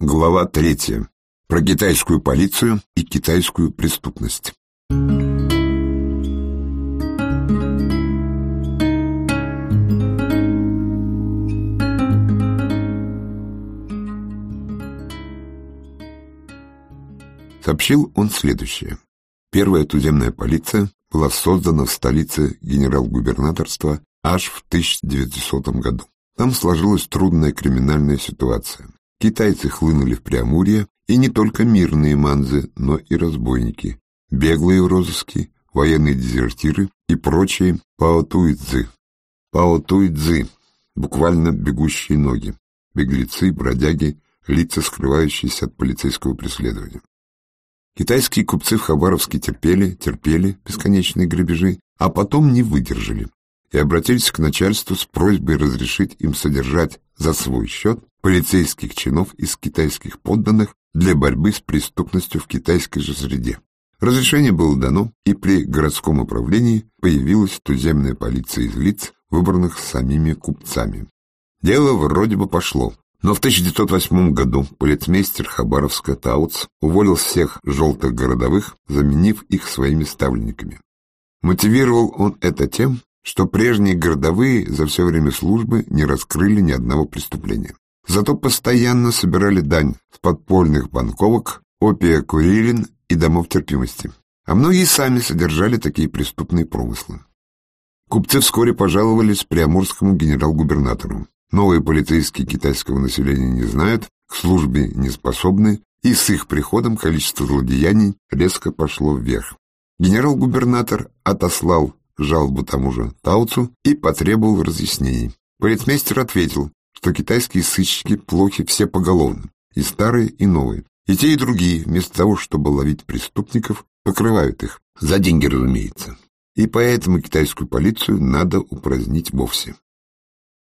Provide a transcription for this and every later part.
Глава третья. Про китайскую полицию и китайскую преступность. Сообщил он следующее. Первая туземная полиция была создана в столице генерал-губернаторства аж в 1900 году. Там сложилась трудная криминальная ситуация. Китайцы хлынули в Преамурье, и не только мирные манзы, но и разбойники, беглые в розыске, военные дезертиры и прочие паотуйцзы. Паотуйцзы – буквально бегущие ноги, беглецы, бродяги, лица, скрывающиеся от полицейского преследования. Китайские купцы в Хабаровске терпели, терпели бесконечные грабежи, а потом не выдержали и обратились к начальству с просьбой разрешить им содержать за свой счет полицейских чинов из китайских подданных для борьбы с преступностью в китайской же среде. Разрешение было дано, и при городском управлении появилась туземная полиция из лиц, выбранных самими купцами. Дело вроде бы пошло, но в 1908 году полицмейстер Хабаровска Тауц уволил всех желтых городовых, заменив их своими ставленниками. Мотивировал он это тем, что прежние городовые за все время службы не раскрыли ни одного преступления. Зато постоянно собирали дань с подпольных банковок, опия курилин и домов терпимости. А многие сами содержали такие преступные промыслы. Купцы вскоре пожаловались приамурскому генерал-губернатору. Новые полицейские китайского населения не знают, к службе не способны, и с их приходом количество злодеяний резко пошло вверх. Генерал-губернатор отослал жалобу тому же Тауцу и потребовал разъяснений. Полицмейстер ответил, что китайские сыщики плохи все поголовно, и старые, и новые. И те, и другие, вместо того, чтобы ловить преступников, покрывают их. За деньги, разумеется. И поэтому китайскую полицию надо упразднить вовсе.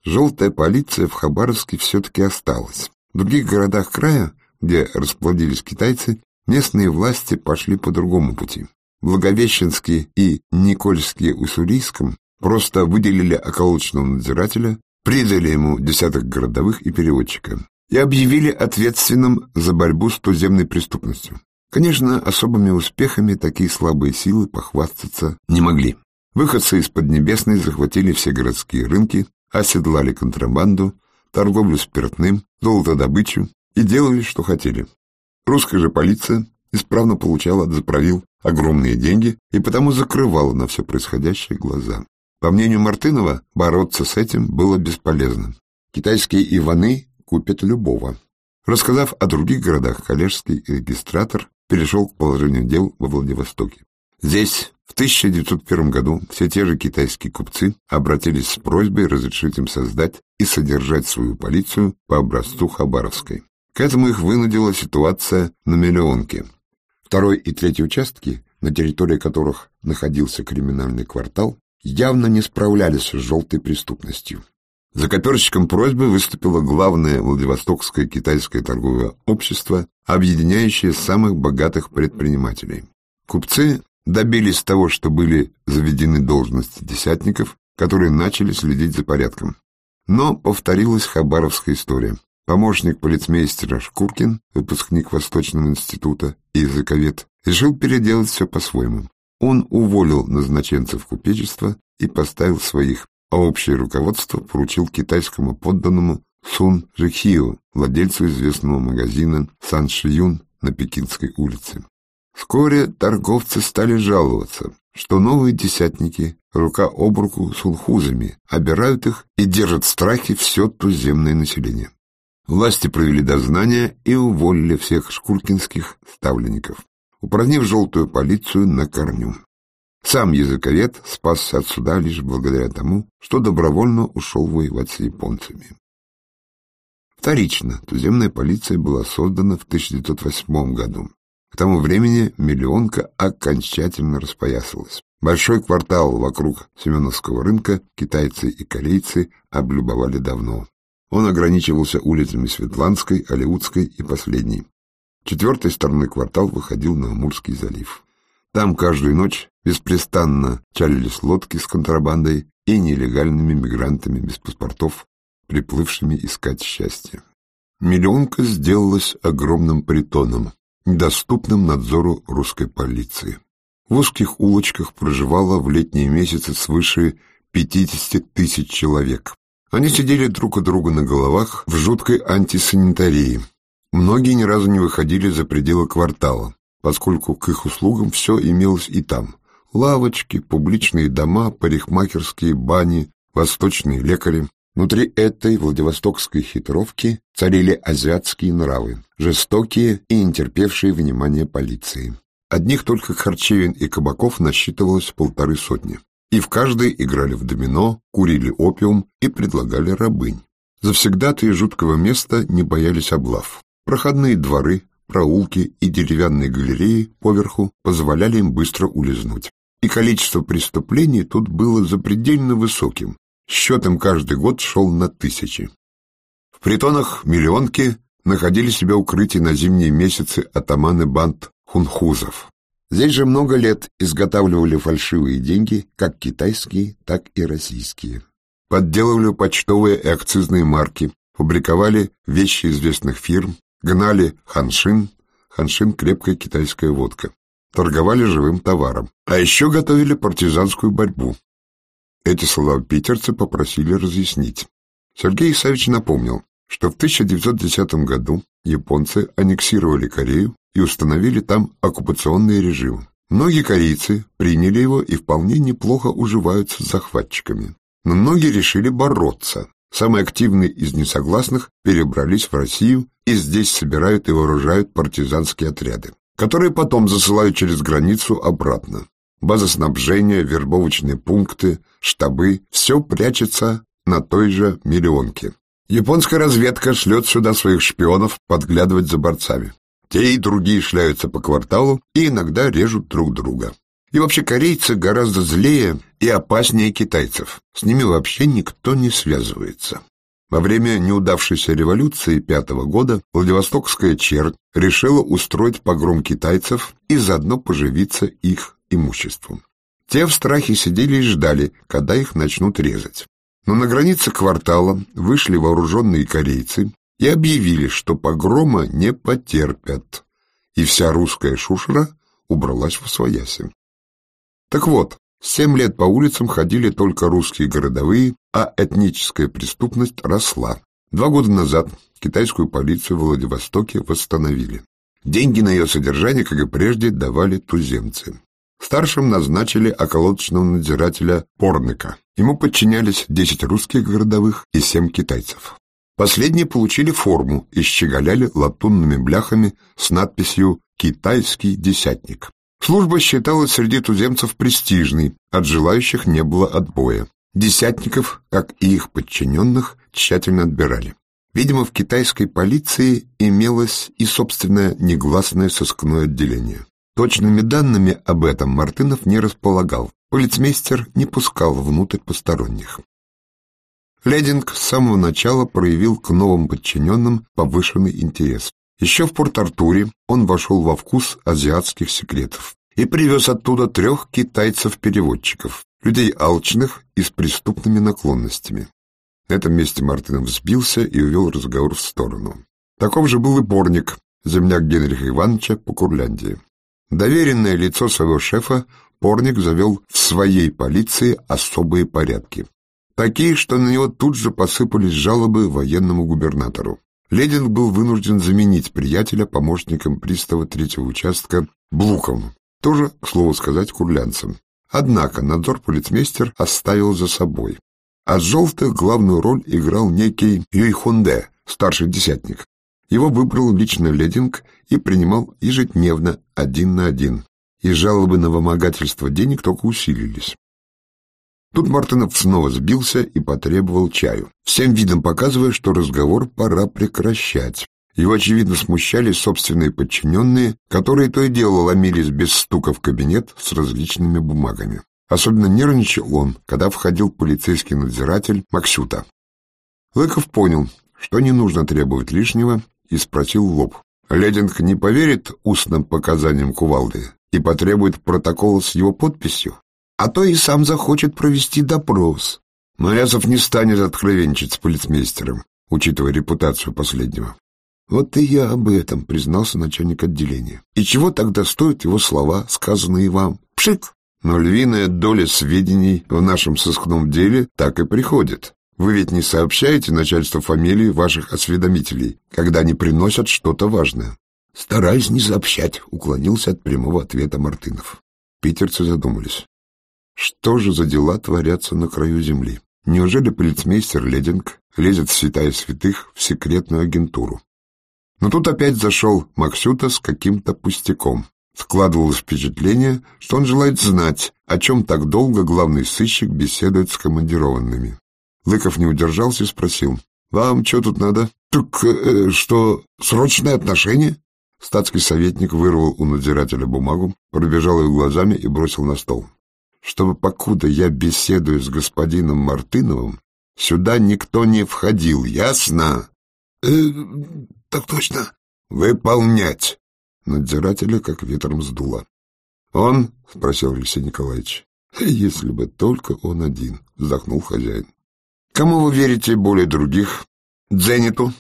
Желтая полиция в Хабаровске все-таки осталась. В других городах края, где расплодились китайцы, местные власти пошли по другому пути. Благовещенске и Никольске Уссурийском просто выделили околоточного надзирателя, придали ему десяток городовых и переводчика и объявили ответственным за борьбу с туземной преступностью. Конечно, особыми успехами такие слабые силы похвастаться не могли. Выходцы из Поднебесной захватили все городские рынки, оседлали контрабанду, торговлю спиртным, золотодобычу и делали, что хотели. Русская же полиция исправно получала от заправил огромные деньги и потому закрывала на все происходящее глаза. По мнению Мартынова, бороться с этим было бесполезно. Китайские Иваны купят любого. Рассказав о других городах, коллежский регистратор перешел к положению дел во Владивостоке. Здесь в 1901 году все те же китайские купцы обратились с просьбой разрешить им создать и содержать свою полицию по образцу Хабаровской. К этому их вынудила ситуация на миллионке. Второй и третий участки, на территории которых находился криминальный квартал, явно не справлялись с желтой преступностью. За коперщиком просьбы выступило главное Владивостокское китайское торговое общество, объединяющее самых богатых предпринимателей. Купцы добились того, что были заведены должности десятников, которые начали следить за порядком. Но повторилась хабаровская история. Помощник полицмейстера Шкуркин, выпускник Восточного института и языковед, решил переделать все по-своему. Он уволил назначенцев купечества и поставил своих, а общее руководство поручил китайскому подданному Сун Жихио, владельцу известного магазина Сан Шиюн на Пекинской улице. Вскоре торговцы стали жаловаться, что новые десятники рука об руку с улхузами обирают их и держат в страхе все туземное население. Власти провели дознание и уволили всех шкуркинских ставленников, упразднив желтую полицию на корню. Сам языковед спасся от суда лишь благодаря тому, что добровольно ушел воевать с японцами. Вторично, туземная полиция была создана в 1908 году. К тому времени миллионка окончательно распоясалась. Большой квартал вокруг Семеновского рынка китайцы и корейцы облюбовали давно. Он ограничивался улицами Светланской, Алеутской и последней. Четвертой стороной квартал выходил на Амурский залив. Там каждую ночь беспрестанно чалились лодки с контрабандой и нелегальными мигрантами без паспортов, приплывшими искать счастье. Миллионка сделалась огромным притоном, недоступным надзору русской полиции. В узких улочках проживало в летние месяцы свыше 50 тысяч человек. Они сидели друг у друга на головах в жуткой антисанитарии. Многие ни разу не выходили за пределы квартала, поскольку к их услугам все имелось и там. Лавочки, публичные дома, парикмахерские, бани, восточные лекари. Внутри этой владивостокской хитровки царили азиатские нравы, жестокие и не терпевшие внимания полиции. Одних только харчевин и кабаков насчитывалось полторы сотни. И в каждой играли в домино, курили опиум и предлагали рабынь. Завсегдатые жуткого места не боялись облав. Проходные дворы, проулки и деревянные галереи поверху позволяли им быстро улизнуть. И количество преступлений тут было запредельно высоким. Счетом каждый год шел на тысячи. В притонах миллионки находили себе укрытие на зимние месяцы атаманы банд хунхузов. Здесь же много лет изготавливали фальшивые деньги, как китайские, так и российские. Подделывали почтовые и акцизные марки, фабриковали вещи известных фирм, гнали ханшин, ханшин – крепкая китайская водка, торговали живым товаром, а еще готовили партизанскую борьбу. Эти слова питерцы попросили разъяснить. Сергей Исаевич напомнил, что в 1910 году японцы аннексировали Корею и установили там оккупационный режим. Многие корейцы приняли его и вполне неплохо уживаются с захватчиками. Но многие решили бороться. Самые активные из несогласных перебрались в Россию и здесь собирают и вооружают партизанские отряды, которые потом засылают через границу обратно. База снабжения, вербовочные пункты, штабы – все прячется на той же миллионке. Японская разведка шлет сюда своих шпионов подглядывать за борцами. Те и другие шляются по кварталу и иногда режут друг друга. И вообще корейцы гораздо злее и опаснее китайцев. С ними вообще никто не связывается. Во время неудавшейся революции пятого года Владивостокская чернь решила устроить погром китайцев и заодно поживиться их имуществом. Те в страхе сидели и ждали, когда их начнут резать. Но на границе квартала вышли вооруженные корейцы и объявили, что погрома не потерпят, и вся русская шушера убралась в свояси. Так вот, семь лет по улицам ходили только русские городовые, а этническая преступность росла. Два года назад китайскую полицию в Владивостоке восстановили. Деньги на ее содержание, как и прежде, давали туземцы. Старшим назначили околоточного надзирателя Порныка. Ему подчинялись 10 русских городовых и 7 китайцев. Последние получили форму и щеголяли латунными бляхами с надписью «Китайский десятник». Служба считалась среди туземцев престижной, от желающих не было отбоя. Десятников, как и их подчиненных, тщательно отбирали. Видимо, в китайской полиции имелось и собственное негласное сыскное отделение. Точными данными об этом Мартынов не располагал. Полицмейстер не пускал внутрь посторонних. Лединг с самого начала проявил к новым подчиненным повышенный интерес. Еще в Порт-Артуре он вошел во вкус азиатских секретов и привез оттуда трех китайцев-переводчиков, людей алчных и с преступными наклонностями. На этом месте Мартынов сбился и увел разговор в сторону. Таков же был и Борник, земляк Генриха Ивановича по Курляндии. Доверенное лицо своего шефа Порник завел в своей полиции особые порядки. Такие, что на него тут же посыпались жалобы военному губернатору. Лединг был вынужден заменить приятеля помощником пристава третьего участка Блуком, тоже, к слову сказать, курлянцем. Однако надзор полицмейстер оставил за собой. А желтых главную роль играл некий Юйхунде, старший десятник. Его выбрал лично Лединг и принимал ежедневно один на один. И жалобы на вымогательство денег только усилились. Тут Мартынов снова сбился и потребовал чаю, всем видом показывая, что разговор пора прекращать. Его, очевидно, смущали собственные подчиненные, которые то и дело ломились без стука в кабинет с различными бумагами. Особенно нервничал он, когда входил полицейский надзиратель Максюта. Лыков понял, что не нужно требовать лишнего, и спросил лоб. Лединг не поверит устным показаниям кувалды и потребует протокола с его подписью? А то и сам захочет провести допрос. Морязов не станет откровенничать с полицмейстером, учитывая репутацию последнего. Вот и я об этом, признался начальник отделения. И чего тогда стоят его слова, сказанные вам? Пшик! Но львиная доля сведений в нашем сыскном деле так и приходит. Вы ведь не сообщаете начальству фамилии ваших осведомителей, когда они приносят что-то важное. Стараюсь не сообщать, уклонился от прямого ответа Мартынов. Питерцы задумались. Что же за дела творятся на краю земли? Неужели полицмейстер Лединг лезет в святая святых в секретную агентуру? Но тут опять зашел Максюта с каким-то пустяком. Складывалось впечатление, что он желает знать, о чем так долго главный сыщик беседует с командированными. Лыков не удержался и спросил. «Вам что тут надо?» «Так э, что, срочное отношение?» Статский советник вырвал у надзирателя бумагу, пробежал ее глазами и бросил на стол. «Чтобы покуда я беседую с господином Мартыновым, сюда никто не входил, ясно?» «Э, так точно». «Выполнять!» Надзирателя как ветром сдуло. «Он?» — спросил Алексей Николаевич. «Если бы только он один», — вздохнул хозяин. «Кому вы верите более других? Дзениту?»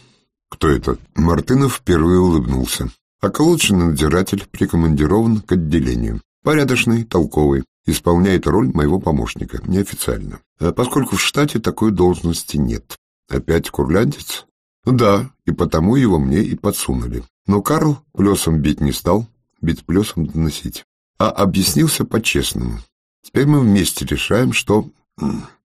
«Кто это?» Мартынов впервые улыбнулся. Околоточный надзиратель прикомандирован к отделению. Порядочный, толковый, исполняет роль моего помощника, неофициально. А поскольку в штате такой должности нет. Опять курляндец? Да, и потому его мне и подсунули. Но Карл плесом бить не стал, бить плесом доносить. А объяснился по-честному. Теперь мы вместе решаем, что...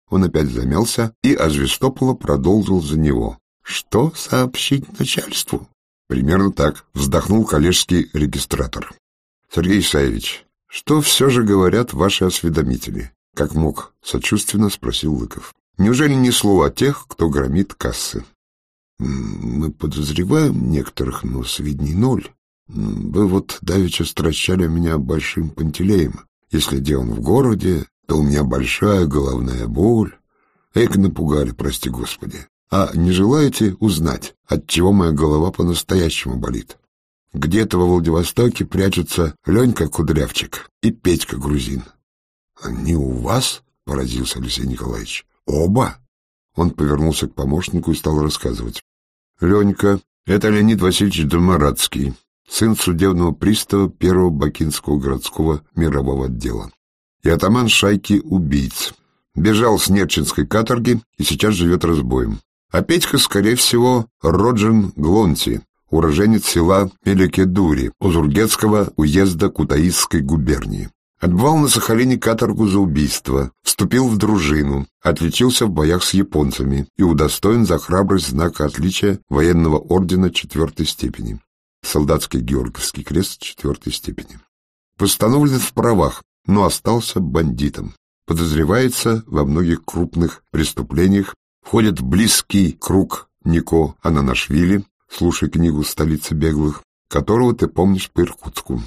Он опять замялся, и Азвестопола продолжил за него. Что сообщить начальству? Примерно так вздохнул коллежский регистратор. Сергей Исаевич, что все же говорят ваши осведомители? Как мог, сочувственно спросил Лыков. Неужели ни слова о тех, кто громит кассы? Мы подозреваем некоторых, но сведений ноль. Вы вот давеча стращали меня большим пантелеем. Если где он в городе, то у меня большая головная боль. Эк напугали, прости господи. А не желаете узнать, от чего моя голова по-настоящему болит? Где-то во Владивостоке прячутся Ленька Кудрявчик и Петька Грузин. — Они у вас? — поразился Алексей Николаевич. — Оба? Он повернулся к помощнику и стал рассказывать. — Ленька — это Леонид Васильевич Домарадский, сын судебного пристава первого Бакинского городского мирового отдела и атаман шайки убийц. Бежал с Нерчинской каторги и сейчас живет разбоем. А Петька, скорее всего, Роджин Глонти, уроженец села Меликедури, Узургетского уезда Кутаисской губернии. Отбывал на Сахалине каторгу за убийство, вступил в дружину, отличился в боях с японцами и удостоен за храбрость знака отличия военного ордена четвертой степени. Солдатский Георгиевский крест четвертой степени. Восстановлен в правах, но остался бандитом. Подозревается во многих крупных преступлениях входит в близкий круг Нико Ананашвили, слушай книгу «Столица беглых», которого ты помнишь по Иркутску.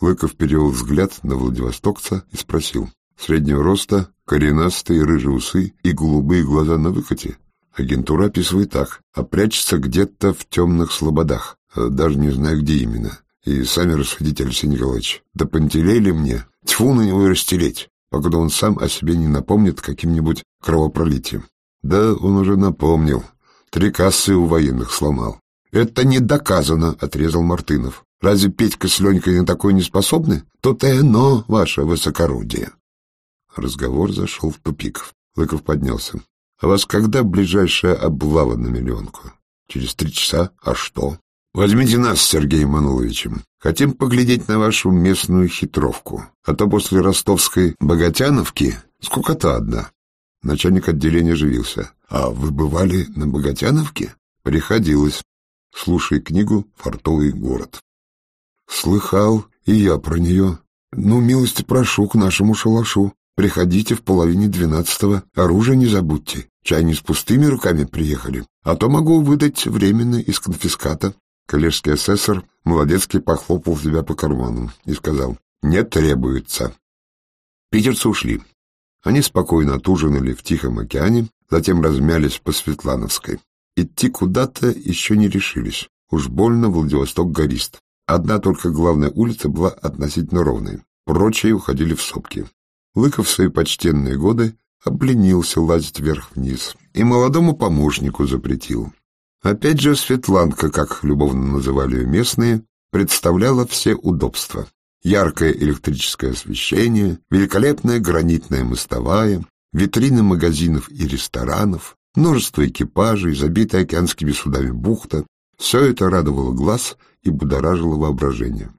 Лыков перевел взгляд на Владивостокца и спросил. Среднего роста, коренастые рыжие усы и голубые глаза на выкате. Агентура описывает так, а прячется где-то в темных слободах, э, даже не знаю, где именно. И сами рассудите, Алексей Николаевич, да пантелей мне? Тьфу на него и растереть, покуда он сам о себе не напомнит каким-нибудь кровопролитием. Да, он уже напомнил. Три кассы у военных сломал. Это не доказано, отрезал Мартынов. Разве Петька с Ленькой на такое не способны? То-то и оно, ваше высокородие. Разговор зашел в тупик. Лыков поднялся. А вас когда ближайшая облава на миллионку? Через три часа? А что? Возьмите нас с Сергеем Мануловичем. Хотим поглядеть на вашу местную хитровку. А то после ростовской Богатяновки скукота одна. Начальник отделения оживился. «А вы бывали на Богатяновке?» «Приходилось. Слушай книгу «Фартовый город». «Слыхал, и я про нее. Ну, милости прошу к нашему шалашу. Приходите в половине двенадцатого. Оружие не забудьте. Чай не с пустыми руками приехали. А то могу выдать временно из конфиската». Коллежский асессор молодецкий похлопал себя по карману и сказал «Не требуется». Питерцы ушли. Они спокойно отужинали в Тихом океане, затем размялись по Светлановской. Идти куда-то еще не решились. Уж больно Владивосток горист. Одна только главная улица была относительно ровной. Прочие уходили в сопки. Лыков в свои почтенные годы обленился лазить вверх-вниз. И молодому помощнику запретил. Опять же, Светланка, как любовно называли ее местные, представляла все удобства. Яркое электрическое освещение, великолепная гранитная мостовая, витрины магазинов и ресторанов, множество экипажей, забитая океанскими судами бухта — все это радовало глаз и будоражило воображение.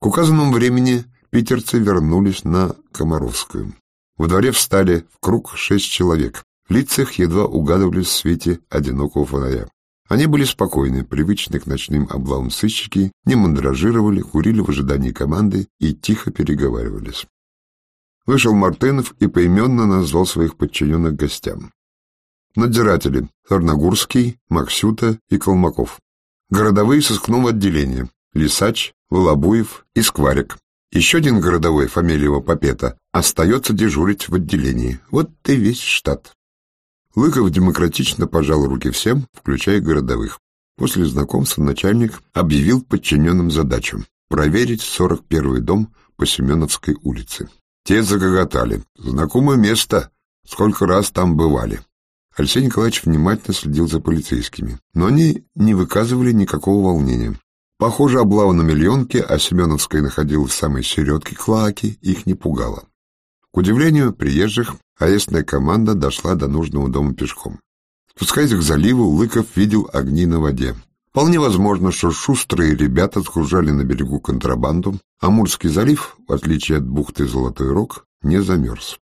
К указанному времени питерцы вернулись на Комаровскую. Во дворе встали в круг шесть человек. В лицах едва угадывались в свете одинокого фонаря. Они были спокойны, привычны к ночным облавам сыщики, не мандражировали, курили в ожидании команды и тихо переговаривались. Вышел Мартынов и поименно назвал своих подчиненных гостям. Надзиратели — Тарногурский, Максюта и Колмаков. Городовые сыскного отделения — Лисач, Волобуев и Скварик. Еще один городовой, фамилия его Попета, остается дежурить в отделении. Вот и весь штат. Лыков демократично пожал руки всем, включая городовых. После знакомства начальник объявил подчиненным задачу проверить 41-й дом по Семеновской улице. Те загоготали. Знакомое место. Сколько раз там бывали. Алексей Николаевич внимательно следил за полицейскими, но они не выказывали никакого волнения. Похоже, облава на миллионке, а Семеновская находилась в самой середке клаки, их не пугало. К удивлению приезжих, аэстная команда дошла до нужного дома пешком. Спускаясь к заливу, Лыков видел огни на воде. Вполне возможно, что шустрые ребята сгружали на берегу контрабанду, а Мурский залив, в отличие от бухты Золотой Рог, не замерз.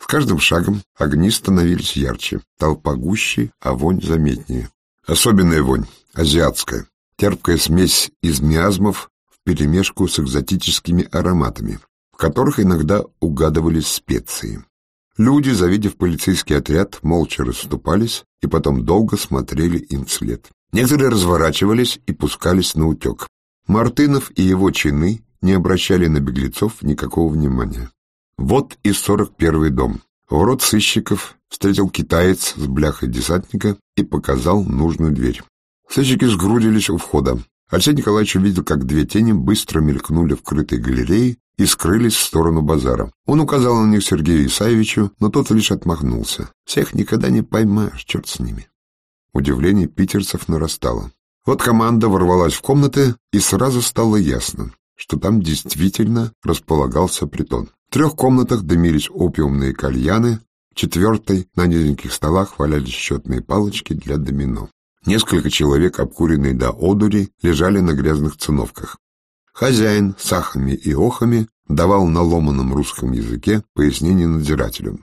С каждым шагом огни становились ярче, толпа гуще, а вонь заметнее. Особенная вонь, азиатская, терпкая смесь из миазмов вперемешку с экзотическими ароматами, которых иногда угадывались специи. Люди, завидев полицейский отряд, молча расступались и потом долго смотрели им вслед. Некоторые разворачивались и пускались на утек. Мартынов и его чины не обращали на беглецов никакого внимания. Вот и сорок первый дом. В рот сыщиков встретил китаец с бляхой десантника и показал нужную дверь. Сыщики сгрудились у входа. Алексей Николаевич увидел, как две тени быстро мелькнули в крытой галерее и скрылись в сторону базара. Он указал на них Сергею Исаевичу, но тот лишь отмахнулся. Всех никогда не поймаешь, черт с ними. Удивление питерцев нарастало. Вот команда ворвалась в комнаты, и сразу стало ясно, что там действительно располагался притон. В трех комнатах дымились опиумные кальяны, в четвертой на низеньких столах валялись счетные палочки для домино. Несколько человек, обкуренные до одури, лежали на грязных циновках. Хозяин с ахами и охами давал на ломаном русском языке пояснение надзирателю.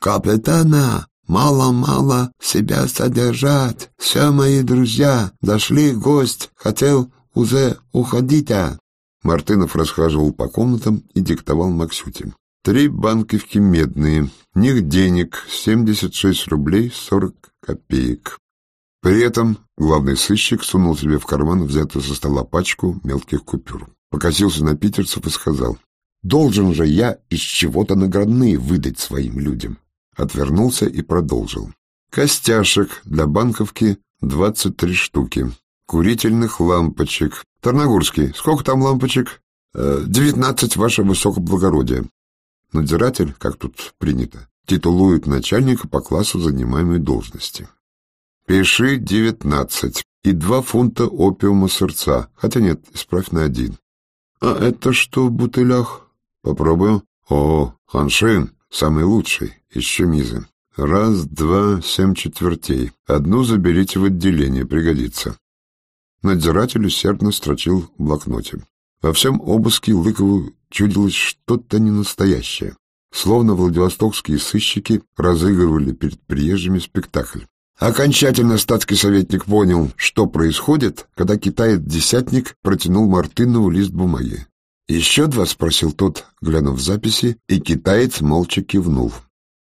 «Капитана Мало-мало себя содержать. Все мои друзья. Дошли гость. Хотел уже уходить, а? Мартынов расхаживал по комнатам и диктовал Максюте. Три банковки медные. Них денег 76 рублей 40 копеек. При этом главный сыщик сунул себе в карман взятую со стола пачку мелких купюр. Покосился на питерцев и сказал, «Должен же я из чего-то наградные выдать своим людям отвернулся и продолжил. Костяшек для банковки двадцать три штуки. Курительных лампочек. Тарногорский, сколько там лампочек? «Э, девятнадцать, ваше высокоблагородие. Надзиратель, как тут принято, титулует начальника по классу занимаемой должности. Пиши девятнадцать и два фунта опиума сердца. Хотя нет, исправь на один. А это что в бутылях? Попробую. О, ханшин, самый лучший из чемизы. Раз, два, семь четвертей. Одну заберите в отделение, пригодится. Надзиратель усердно строчил в блокноте. Во всем обыске Лыкову чудилось что-то ненастоящее. Словно владивостокские сыщики разыгрывали перед приезжими спектакль. Окончательно статский советник понял, что происходит, когда китаец-десятник протянул Мартынову лист бумаги. «Еще два?» — спросил тот, глянув в записи, и китаец молча кивнул.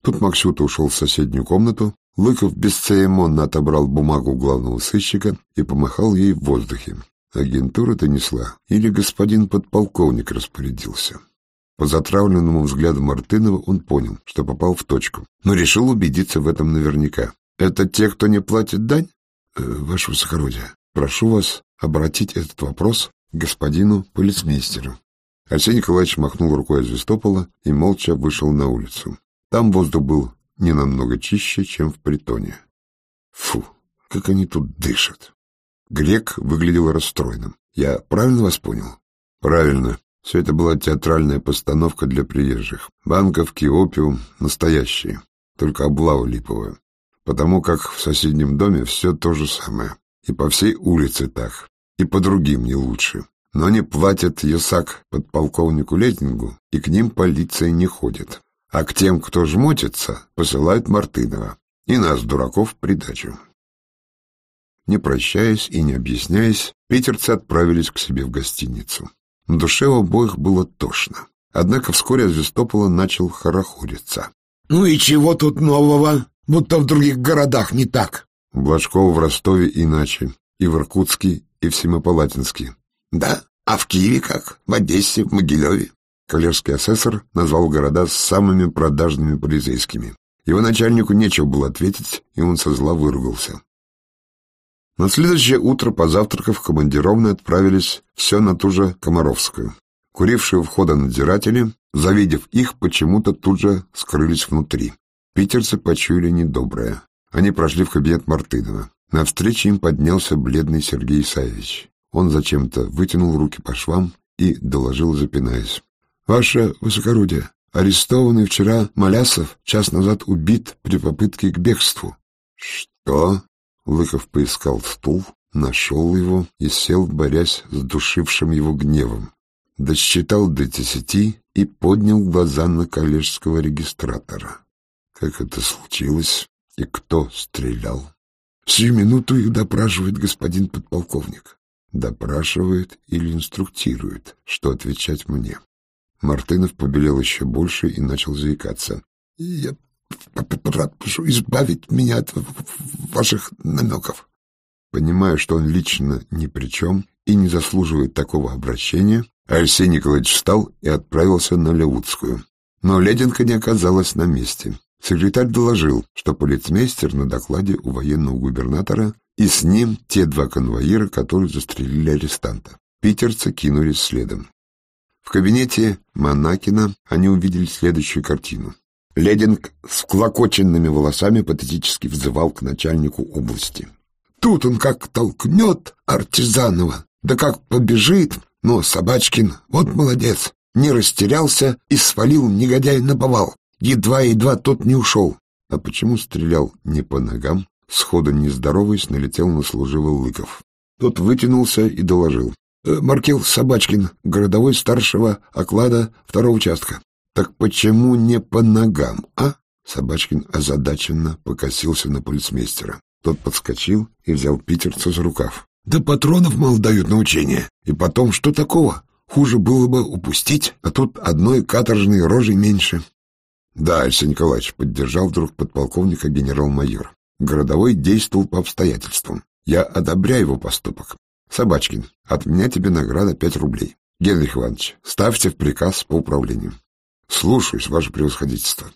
Тут Максюта ушел в соседнюю комнату, Лыков бесцеремонно отобрал бумагу главного сыщика и помахал ей в воздухе. Агентура-то несла, или господин подполковник распорядился. По затравленному взгляду Мартынова он понял, что попал в точку, но решил убедиться в этом наверняка. «Это те, кто не платит дань?» э, «Ваше высокородие, прошу вас обратить этот вопрос к господину полицмейстеру». Алексей Николаевич махнул рукой от Звестопола и молча вышел на улицу. Там воздух был не намного чище, чем в притоне. Фу, как они тут дышат. Грек выглядел расстроенным. Я правильно вас понял? Правильно. Все это была театральная постановка для приезжих. Банковки, опиум — настоящие, только облава липовая. Потому как в соседнем доме все то же самое. И по всей улице так, и по другим не лучше. Но они платят ясак подполковнику Летингу, и к ним полиция не ходит. А к тем, кто жмотится, посылают Мартынова. И нас, дураков, придачу. Не прощаясь и не объясняясь, питерцы отправились к себе в гостиницу. На душе у обоих было тошно. Однако вскоре Звестопола начал хорохориться. «Ну и чего тут нового? Будто в других городах не так». У Блажкова в Ростове иначе, и в Иркутске, и в Семипалатинске. «Да? А в Киеве как? В Одессе, в Могилеве?» Коллежский асессор назвал города с самыми продажными полицейскими. Его начальнику нечего было ответить, и он со зла выругался. На следующее утро, позавтракав, командированные отправились все на ту же Комаровскую. Курившие у входа надзиратели, завидев их, почему-то тут же скрылись внутри. Питерцы почуяли недоброе. Они прошли в кабинет Мартынова. На встрече им поднялся бледный Сергей Исаевич. Он зачем-то вытянул руки по швам и доложил, запинаясь. «Ваше высокородие, арестованный вчера Малясов час назад убит при попытке к бегству». «Что?» Лыков поискал стул, нашел его и сел, борясь с душившим его гневом. Досчитал до десяти и поднял глаза на коллежского регистратора. Как это случилось и кто стрелял? Сию минуту их допрашивает господин подполковник. Допрашивает или инструктирует, что отвечать мне. Мартынов побелел еще больше и начал заикаться. — Я прошу избавить меня от ваших намеков. Понимая, что он лично ни при чем и не заслуживает такого обращения, Алексей Николаевич встал и отправился на Леутскую. Но Леденко не оказалась на месте. Секретарь доложил, что полицмейстер на докладе у военного губернатора и с ним те два конвоира, которые застрелили арестанта. Питерцы кинулись следом. В кабинете Монакина они увидели следующую картину. Лединг с клокоченными волосами патетически взывал к начальнику области. Тут он как толкнет Артизанова, да как побежит, но Собачкин, вот молодец, не растерялся и свалил негодяй на повал. Едва-едва тот не ушел. А почему стрелял не по ногам? Сходу нездороваясь, налетел на служивый Лыков. Тот вытянулся и доложил. «Э, Маркел Собачкин, городовой старшего оклада второго участка. Так почему не по ногам, а? Собачкин озадаченно покосился на полицмейстера. Тот подскочил и взял питерца за рукав. Да патронов мало дают на учение. И потом, что такого? Хуже было бы упустить, а тут одной каторжной рожей меньше. Да, Алексей Николаевич, поддержал вдруг подполковника генерал-майор. Городовой действовал по обстоятельствам. Я одобряю его поступок. Собачкин, от меня тебе награда пять рублей. Генрих Иванович, ставьте в приказ по управлению. Слушаюсь, ваше превосходительство.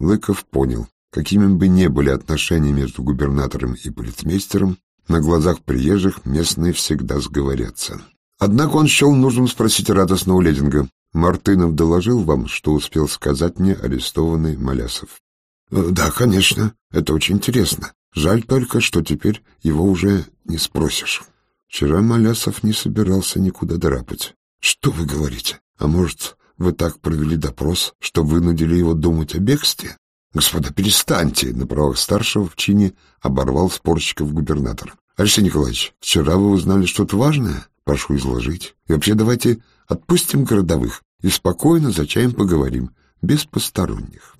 Лыков понял, какими бы ни были отношения между губернатором и полицмейстером, на глазах приезжих местные всегда сговорятся. Однако он счел нужным спросить радостного Лединга. «Мартынов доложил вам, что успел сказать мне арестованный Малясов?» «Э, «Да, конечно. Это очень интересно. Жаль только, что теперь его уже не спросишь». Вчера Малясов не собирался никуда драпать. «Что вы говорите? А может, вы так провели допрос, что вынудили его думать о бегстве? Господа, перестаньте, на правах старшего в чине оборвал спорщиков губернатор. Алексей Николаевич, вчера вы узнали что-то важное? Прошу изложить. И вообще давайте отпустим городовых и спокойно за чаем поговорим, без посторонних.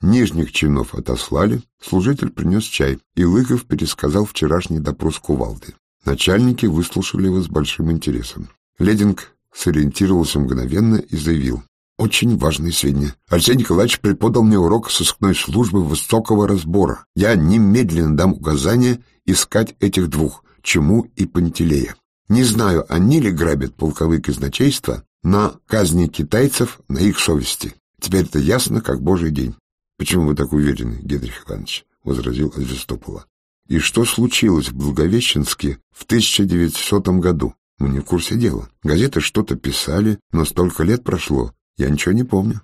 Нижних чинов отослали, служитель принес чай, и Лыков пересказал вчерашний допрос кувалды. Начальники выслушали его с большим интересом. Лединг сориентировался мгновенно и заявил. Очень важные сведения. Алексей Николаевич преподал мне урок сыскной службы высокого разбора. Я немедленно дам указание искать этих двух, Чему и Пантелея. Не знаю, они ли грабят полковые казначейства на казни китайцев на их совести. Теперь это ясно, как божий день. Почему вы так уверены, Генрих Иванович? — возразил Азвестопола. И что случилось в Благовещенске в 1900 году? Мы не в курсе дела. Газеты что-то писали, но столько лет прошло, я ничего не помню.